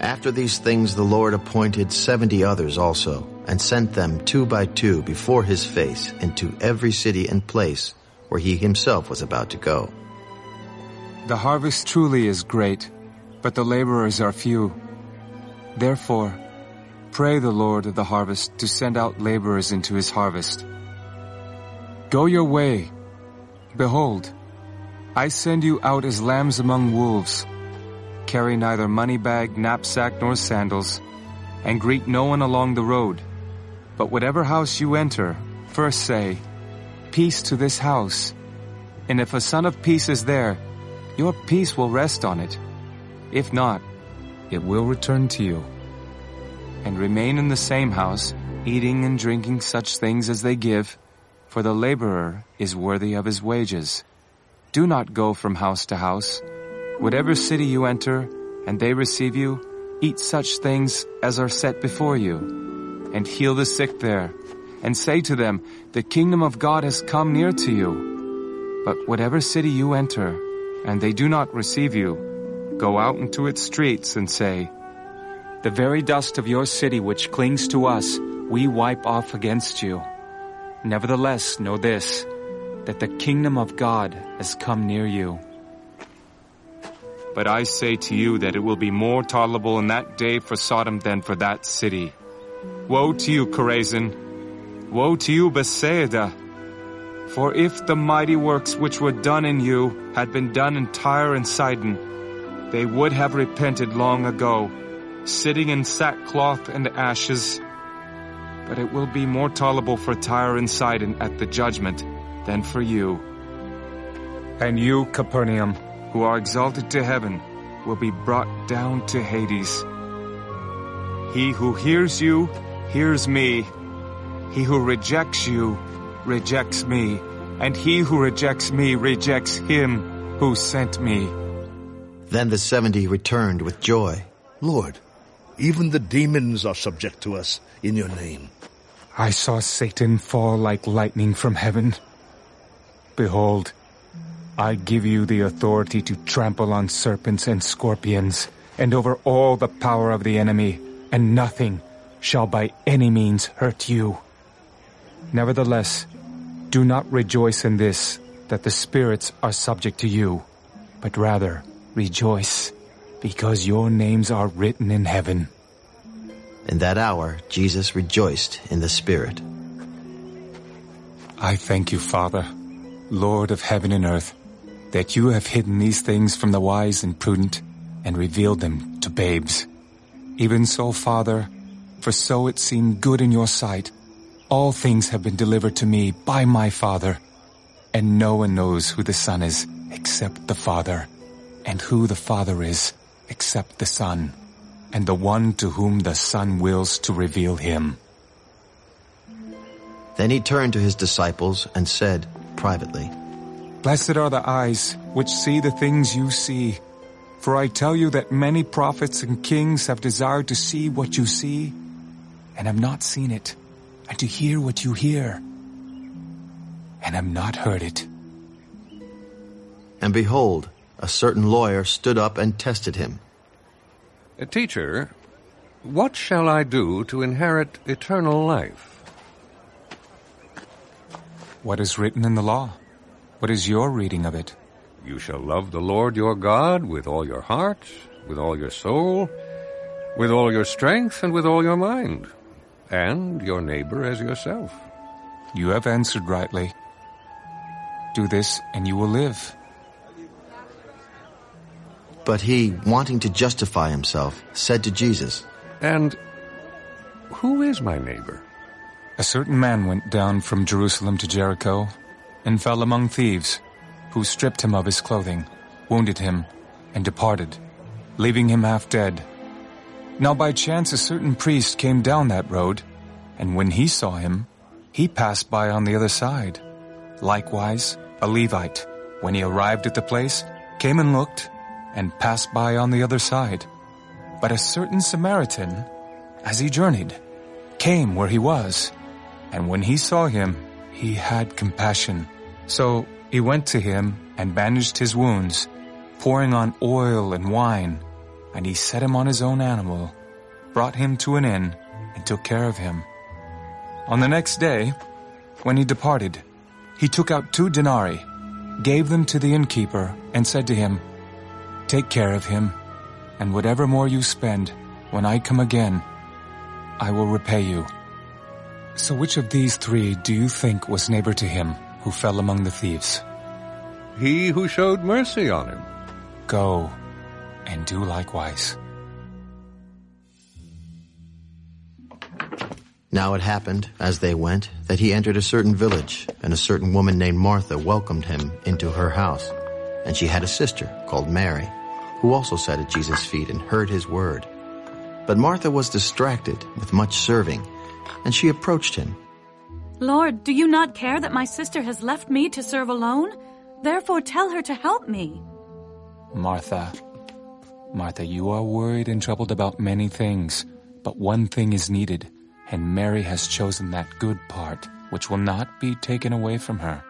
After these things the Lord appointed seventy others also, and sent them two by two before his face into every city and place where he himself was about to go. The harvest truly is great, but the laborers are few. Therefore, pray the Lord of the harvest to send out laborers into his harvest. Go your way. Behold, I send you out as lambs among wolves. Carry neither money bag, knapsack, nor sandals, and greet no one along the road. But whatever house you enter, first say, Peace to this house. And if a son of peace is there, your peace will rest on it. If not, it will return to you. And remain in the same house, eating and drinking such things as they give, for the laborer is worthy of his wages. Do not go from house to house. Whatever city you enter, and they receive you, eat such things as are set before you, and heal the sick there, and say to them, The kingdom of God has come near to you. But whatever city you enter, and they do not receive you, go out into its streets and say, The very dust of your city which clings to us, we wipe off against you. Nevertheless, know this, that the kingdom of God has come near you. But I say to you that it will be more tolerable in that day for Sodom than for that city. Woe to you, Chorazin! Woe to you, Bethsaida! For if the mighty works which were done in you had been done in Tyre and Sidon, they would have repented long ago, sitting in sackcloth and ashes. But it will be more tolerable for Tyre and Sidon at the judgment than for you. And you, Capernaum, who are exalted to heaven, will be brought down to Hades. He who hears you, hears me. He who rejects you, rejects me, and he who rejects me rejects him who sent me. Then the seventy returned with joy. Lord, even the demons are subject to us in your name. I saw Satan fall like lightning from heaven. Behold, I give you the authority to trample on serpents and scorpions, and over all the power of the enemy, and nothing shall by any means hurt you. Nevertheless, do not rejoice in this, that the spirits are subject to you, but rather rejoice, because your names are written in heaven. In that hour, Jesus rejoiced in the Spirit. I thank you, Father, Lord of heaven and earth, that you have hidden these things from the wise and prudent and revealed them to babes. Even so, Father, for so it seemed good in your sight, all things have been delivered to me by my Father, and no one knows who the Son is except the Father, and who the Father is except the Son, and the one to whom the Son wills to reveal him. Then he turned to his disciples and said privately, Blessed are the eyes which see the things you see. For I tell you that many prophets and kings have desired to see what you see, and have not seen it, and to hear what you hear, and have not heard it. And behold, a certain lawyer stood up and tested him. Eh, teacher, what shall I do to inherit eternal life? What is written in the law? What is your reading of it? You shall love the Lord your God with all your heart, with all your soul, with all your strength, and with all your mind, and your neighbor as yourself. You have answered rightly. Do this and you will live. But he, wanting to justify himself, said to Jesus, And who is my neighbor? A certain man went down from Jerusalem to Jericho and fell among thieves, who stripped him of his clothing, wounded him, and departed, leaving him half dead. Now by chance a certain priest came down that road, and when he saw him, he passed by on the other side. Likewise, a Levite, when he arrived at the place, came and looked, and passed by on the other side. But a certain Samaritan, as he journeyed, came where he was, and when he saw him, he had compassion. So he went to him and bandaged his wounds, pouring on oil and wine. And he set him on his own animal, brought him to an inn, and took care of him. On the next day, when he departed, he took out two denarii, gave them to the innkeeper, and said to him, Take care of him, and whatever more you spend, when I come again, I will repay you. So which of these three do you think was neighbor to him who fell among the thieves? He who showed mercy on him. Go and do likewise. Now it happened, as they went, that he entered a certain village, and a certain woman named Martha welcomed him into her house. And she had a sister called Mary, who also sat at Jesus' feet and heard his word. But Martha was distracted with much serving, and she approached him. Lord, do you not care that my sister has left me to serve alone? Therefore tell her to help me. Martha, Martha, you are worried and troubled about many things, but one thing is needed, and Mary has chosen that good part, which will not be taken away from her.